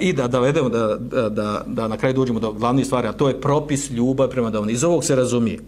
I da da da, da, da na kraju dođemo do glavne stvari, a to je propis ljubav prema domovini. Iz ovog se razumije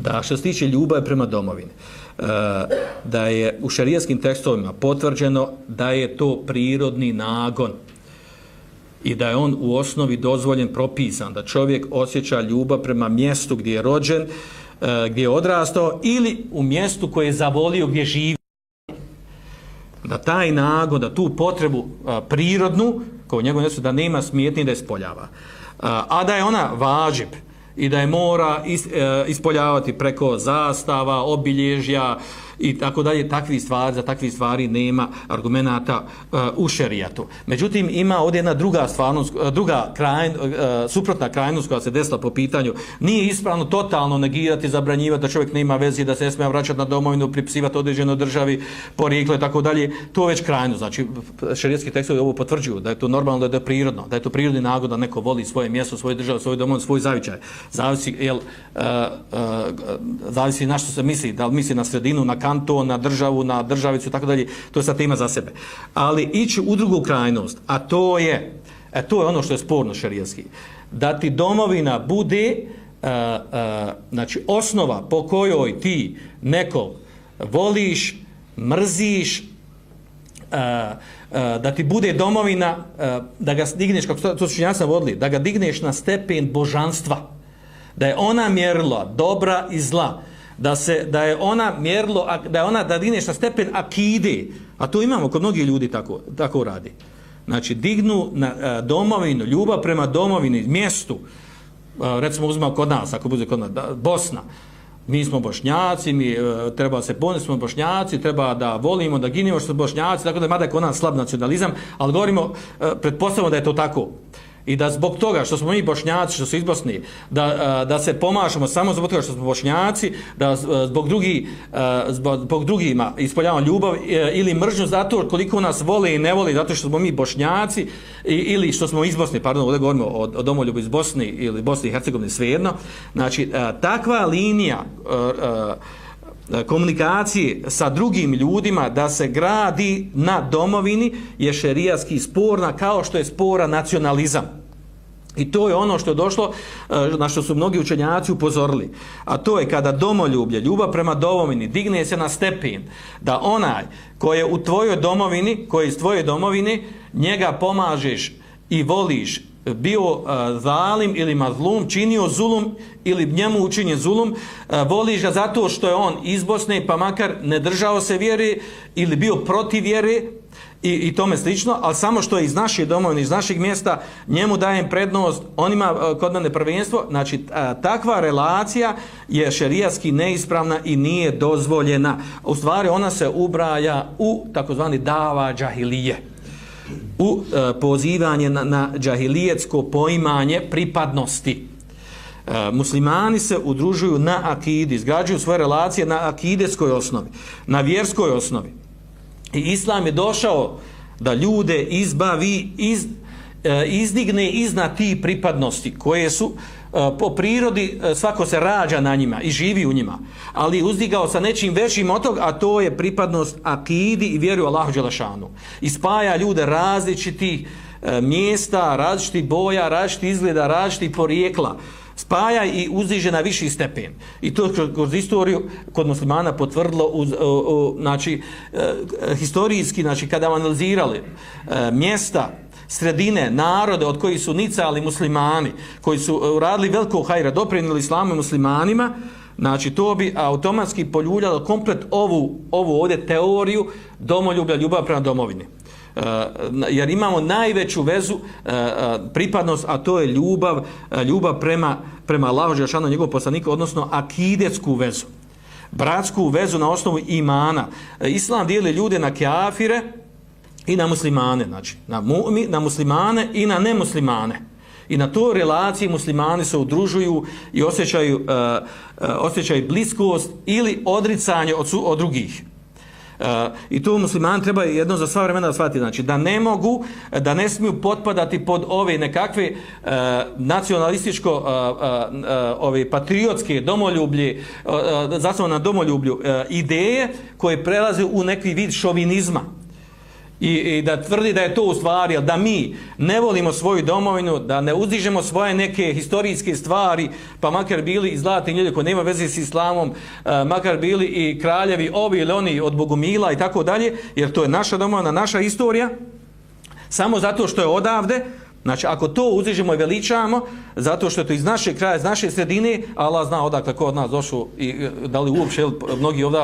da što se tiče ljubavi prema domovini, e, da je u šarijaskim tekstovima potvrđeno da je to prirodni nagon i da je on u osnovi dozvoljen, propisan, da čovjek osjeća ljubav prema mjestu gdje je rođen, e, gdje je odrastao ili u mjestu koje je zavolio gdje živi da taj nago, da tu potrebu a, prirodnu, kao njegov nesu, da nema smjetni da ispoljava. A, a da je ona važib i da je mora is, a, e, ispoljavati preko zastava, obilježja, i tako dalje, takvi stvari, za takvi stvari nema argumenata uh, u šerijatu. Međutim, ima ovdje jedna druga stvarnost, eh, druga krajn, uh, suprotna krajnost koja se desila po pitanju, nije ispravno totalno negirati, zabranjivati da čovjek nema vezi, da se ne smije vraćati na domovinu, pripisivati određenoj državi, porijeklo i tako dalje, to je već krajno. Znači, šerijetski tekstovi ovo potvrđuju, da je to normalno, da je to prirodno, da je to prirodni nagod da neko voli svoje mjesto, svoje državu, svoj domovin, svoj zavičaj. Zavisi, jel, uh, uh, zavisi na što se misli, da li misli na sredinu, na kanton, na državu, na državicu tako dalje, to je sad tema za sebe. Ali ići u drugu krajnost, a to je, e, to je ono što je sporno šarijanski, da ti domovina bude a, a, znači osnova po kojoj ti nekog voliš, mrziš, a, a, da ti bude domovina, a, da ga digneš, kako to, to su ja sam vodili, da ga digneš na stepen božanstva, da je ona mjerila dobra i zla, da se da je ona mjerlo da je ona da dineš na stepen akide. A to imamo kod mnogih ljudi tako tako radi. Znači dignu na a, domovinu ljubav prema domovini mjestu. A, recimo uzmemo kod nas ako bude kod nas da, Bosna. Mi smo bošnjaci mi a, treba se ponesti smo bošnjaci treba da volimo da ginemo što smo bošnjaci tako da mada je kod nas slab nacionalizam ali govorimo pretpostavljamo da je to tako i da zbog toga što smo mi bošnjaci, što su iz Bosni, da, da se pomašamo samo zbog toga što smo bošnjaci, da zbog, drugi, zbog drugima ispoljavamo ljubav e, ili mržnju zato koliko nas vole i ne vole zato što smo mi bošnjaci ili što smo iz Bosne, pardon, ovdje govorimo o, o domoljubu iz Bosni ili Bosne i Hercegovine, svejedno. Znači, takva linija komunikacije sa drugim ljudima da se gradi na domovini je šerijatski sporna kao što je spora nacionalizam. I to je ono što je došlo, e, na što su mnogi učenjaci upozorili. A to je kada domoljublje, ljubav prema domovini, digne se na stepen, da onaj koji je u tvojoj domovini, koji je iz tvoje domovine, njega pomažeš i voliš, e, bio uh, zalim ili mazlum, činio zulum ili njemu učinje zulum, uh, voliš ga zato što je on iz Bosne, pa makar ne držao se vjere ili bio protiv vjere, i, i tome slično, ali samo što je iz naše domovine, iz naših mjesta, njemu dajem prednost, on ima e, kod mene prvenstvo, znači e, takva relacija je šerijatski neispravna i nije dozvoljena. U stvari ona se ubraja u takozvani dava džahilije u e, pozivanje na, na džahilijetsko poimanje pripadnosti. E, muslimani se udružuju na akidi, izgrađuju svoje relacije na akideskoj osnovi, na vjerskoj osnovi. I islam je došao da ljude izbavi, iz, e, izdigne iznad ti pripadnosti koje su e, po prirodi e, svako se rađa na njima i živi u njima. Ali uzdigao sa nečim većim od toga, a to je pripadnost akidi i vjeru Allahu Đelešanu. I spaja ljude različiti mjesta, različiti boja, različiti izgleda, različiti porijekla spaja i uziže na viši stepen. I to kroz istoriju kod muslimana potvrdilo uz, o, o, znači, e, historijski, znači kada analizirali e, mjesta, sredine, narode od koji su nicali muslimani, koji su e, uradili veliko hajra, doprinili islamu muslimanima, znači to bi automatski poljuljalo komplet ovu, ovu ovdje teoriju domoljublja, ljubav prema domovini. Jer imamo najveću vezu e, e, pripadnost a to je ljubav e, ljubav prema prema Allahu dželešanu njegov poslaniku odnosno akidetsku vezu. Bratsku vezu na osnovu imana. Islam dijeli ljude na kafire i na muslimane znači na mu'mi na muslimane i na nemuslimane. I na to relaciji muslimani se udružuju i osjećaju uh, uh, osjećaju bliskost ili odricanje od, su, od drugih. Uh, I to musliman treba jedno za sva vremena da shvatiti. Znači, da ne mogu, da ne smiju potpadati pod ove nekakve uh, nacionalističko, uh, uh, uh, ove patriotske domoljublje, uh, uh, na domoljublju uh, ideje koje prelaze u neki vid šovinizma i, i da tvrdi da je to u stvari, da mi ne volimo svoju domovinu, da ne uzdižemo svoje neke historijske stvari, pa makar bili i zlatni ljudi koji nema veze s islamom, uh, makar bili i kraljevi ovi ili oni od Bogumila i tako dalje, jer to je naša domovina, naša istorija, samo zato što je odavde, Znači, ako to uzižemo i veličamo, zato što je to iz naše kraja, iz naše sredine, Allah zna odakle ko od nas došao i da li uopće, mnogi, ovdje,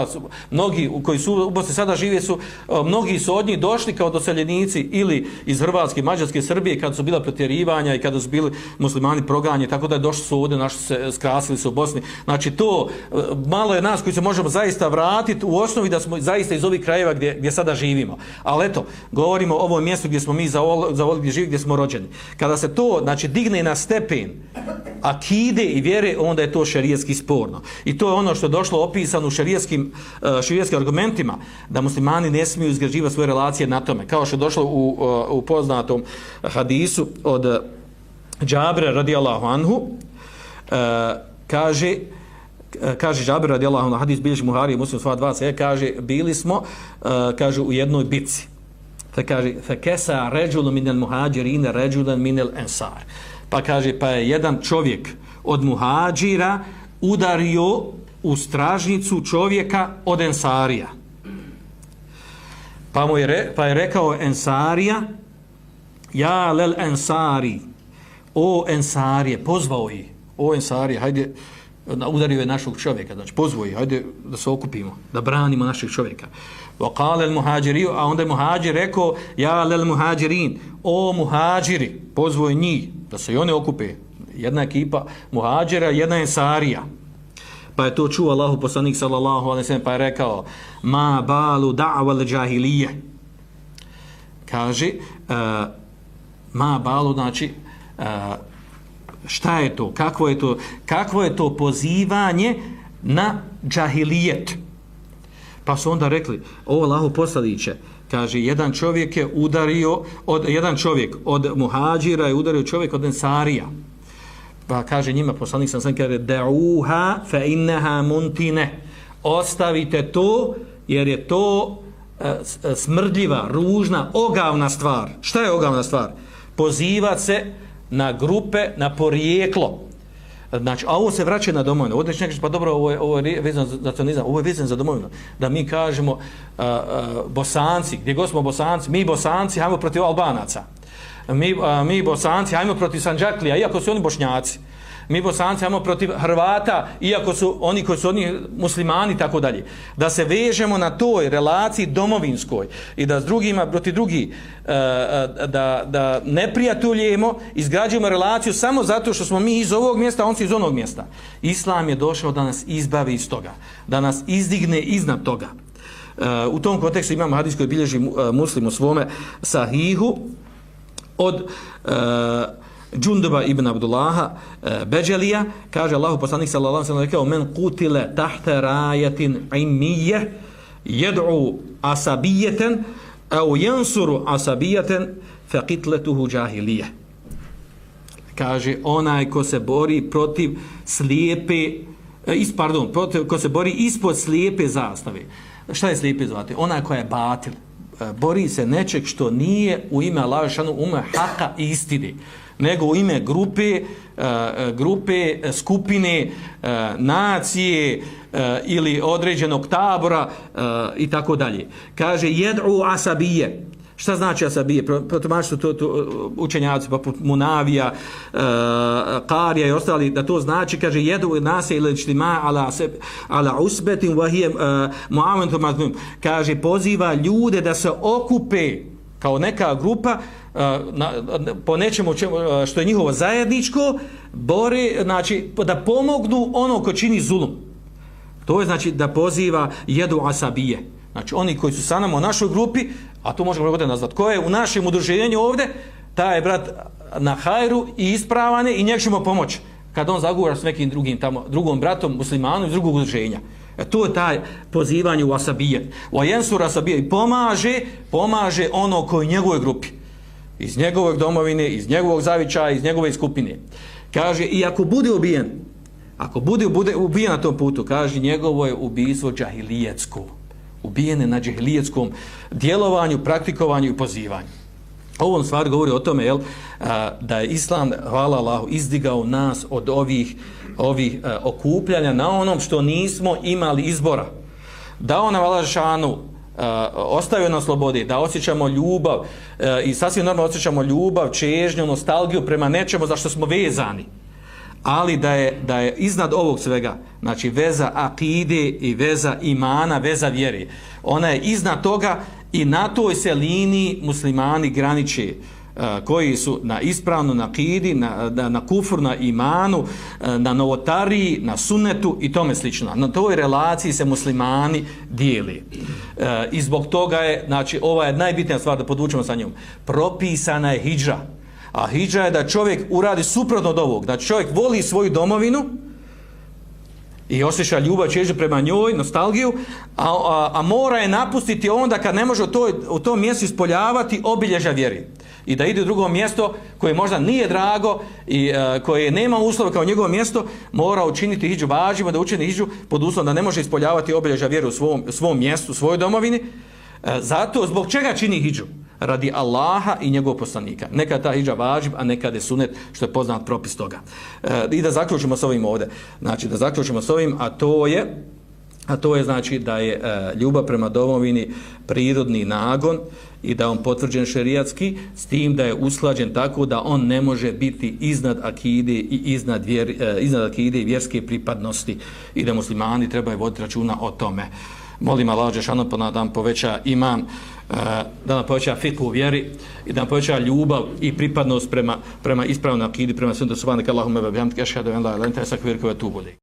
mnogi koji su u Bosni sada žive su, e, mnogi su od njih došli kao doseljenici ili iz Hrvatske, Mađarske, Srbije, kada su bila protjerivanja i kada su bili muslimani proganje, tako da je došli su ovdje, naši se skrasili su u Bosni. Znači, to e, malo je nas koji se možemo zaista vratiti u osnovi da smo zaista iz ovih krajeva gdje, gdje sada živimo. Ali eto, govorimo o ovom mjestu gdje smo mi za ovo gdje živi, gdje smo rođeni. Kada se to, znači, digne na stepen akide i vjere, onda je to šerijetski sporno. I to je ono što je došlo opisano u šerijetskim, e, šerijetskim argumentima, da muslimani ne smiju izgrađivati svoje relacije na tome. Kao što je došlo u, e, u poznatom hadisu od Džabre radijallahu anhu, e, kaže, kaže Džabir radijallahu anhu, hadis bilježi Muhari, muslim sva dva se, kaže, bili smo, kaže, u jednoj bici fa kaže fa kesa rajul min al muhajirin rajulan min al ansar pa kaže pa je jedan čovjek od muhadžira udario u stražnicu čovjeka od ensarija. Pa mu je re, pa je rekao ensarija ja lel ensari o ensarije pozvao ih o ensarije hajde udario je našog čovjeka, znači pozvoji, hajde da se okupimo, da branimo našeg čovjeka. Wa qala al a onda je muhajir rekao, ja lel muhajirin, o muhajiri, pozvoj njih, da se i oni okupe, jedna ekipa muhajira, jedna je sarija. Pa je to čuo Allahu poslanik sallallahu alaihi sallam, pa je rekao, ma balu da'wa al-jahilije." Kaže, uh, ma balu, znači, uh, šta je to kakvo je to kakvo je to pozivanje na džahilijet Pa su onda rekli, o Allahu poslaniće, kaže, jedan čovjek je udario, od, jedan čovjek od muhađira je udario čovjek od ensarija. Pa kaže njima, poslanik sam sam kaže, da'uha fe inneha muntine. Ostavite to, jer je to e, e, smrdljiva, ružna, ogavna stvar. Šta je ogavna stvar? Pozivat se na grupe, na porijeklo. Znači, a ovo se vraća na domovinu. Ovdje će pa dobro, ovo je, ovo je vezano za nacionalizam, ovo je vezano za domovinu. Da mi kažemo, uh, uh, bosanci, gdje god smo bosanci, mi bosanci, hajmo protiv albanaca. Mi, uh, mi bosanci, hajmo protiv Sanđaklija, iako su oni bošnjaci mi bosanci imamo protiv Hrvata, iako su oni koji su oni muslimani, tako dalje. Da se vežemo na toj relaciji domovinskoj i da s drugima, proti drugi, e, e, da, da ne prijatuljemo, izgrađujemo relaciju samo zato što smo mi iz ovog mjesta, on su iz onog mjesta. Islam je došao da nas izbavi iz toga, da nas izdigne iznad toga. E, u tom kontekstu imamo hadis koji bilježi muslim u svome sahihu od Džundaba ibn Abdullaha e, Beđelija, kaže Allahu poslanik sallallahu alejhi ve sellem rekao men qutila tahta rayatin immiye yad'u asabiyatan aw yansuru asabiyatan fa qitlatuhu jahiliyah. kaže onaj ko se bori protiv slijepe e, is pardon protiv ko se bori ispod slijepe zastave. Šta je slijepe zvati Ona koja je batil. E, bori se nečeg što nije u ime Allahšanu, u haka i istine nego u ime grupe, e, grupe, e, skupine, nacije ili određenog tabora i tako dalje. Kaže, jed'u asabije. Šta znači asabije? Protomači to, to učenjaci poput Munavija, e, Karija i ostali, da to znači, kaže, jedu nase ili čtima ala, se, ala usbetim vahijem uh, muaventom Kaže, poziva ljude da se okupe kao neka grupa e, na, po nečemu čemu, e, što je njihovo zajedničko, bori, znači, da pomognu ono ko čini zulum. To je znači da poziva jedu asabije. Znači oni koji su sa nama u našoj grupi, a to možemo ovdje nazvat, ko je u našem udruženju ovdje, taj je brat na hajru i ispravane i njeg ćemo pomoći kad on zagovara s nekim drugim tamo, drugom bratom, muslimanom iz drugog udruženja. E, to je taj pozivanje u asabije. U ajensur asabije pomaže, pomaže ono koji je njegove grupi iz njegove domovine, iz njegovog zavičaja, iz njegove skupine. Kaže, i ako bude ubijen, ako bude, bude ubijen na tom putu, kaže, njegovo je ubijstvo džahilijetsko ubijene na džehlijetskom djelovanju, praktikovanju i pozivanju. Ovom stvar govori o tome jel, da je Islam, hvala Allahu, izdigao nas od ovih, ovih okupljanja na onom što nismo imali izbora. Dao nam Allah ostavio na slobodi, da osjećamo ljubav i sasvim normalno osjećamo ljubav, čežnju, nostalgiju prema nečemu za što smo vezani ali da je, da je iznad ovog svega, znači veza akide i veza imana, veza vjere, ona je iznad toga i na toj se liniji muslimani graniče e, koji su na ispravnu na akidi, na, na, na kufur, na imanu, e, na novotariji, na sunetu i tome slično. Na toj relaciji se muslimani dijeli. E, I zbog toga je, znači, ova je najbitnija stvar da podvučemo sa njom. Propisana je hijđa. A hijđa je da čovjek uradi suprotno od ovog, da čovjek voli svoju domovinu i osjeća ljubav čežnju prema njoj, nostalgiju, a, a, a mora je napustiti onda kad ne može u, toj, u tom mjestu ispoljavati obilježa vjeri. I da ide u drugo mjesto koje možda nije drago i a, koje nema uslova kao njegovo mjesto, mora učiniti hijđu važima, da učini hijđu pod uslovom da ne može ispoljavati obilježa vjeri u svom, svom mjestu, u svojoj domovini. A, zato, zbog čega čini hijđu? Radi Allaha i njegovog poslanika. Nekad ta hijđa važib, a nekad je sunet, što je poznat propis toga. E, I da zaključimo s ovim ovdje. Znači, da zaključimo s ovim, a to je, a to je znači da je e, ljubav prema domovini prirodni nagon i da on potvrđen šerijatski s tim da je uslađen tako da on ne može biti iznad akide i iznad, vjer, e, iznad akide i vjerske pripadnosti i da muslimani trebaju voditi računa o tome. Molim Allah, Đešanu da nam poveća iman, e, da nam poveća fiku u vjeri i da nam poveća ljubav i pripadnost prema, prema ispravnoj akidi, prema sunnetu subhanak Allahumma wa bihamdika ashhadu an la ilaha illa anta astaghfiruka wa atubu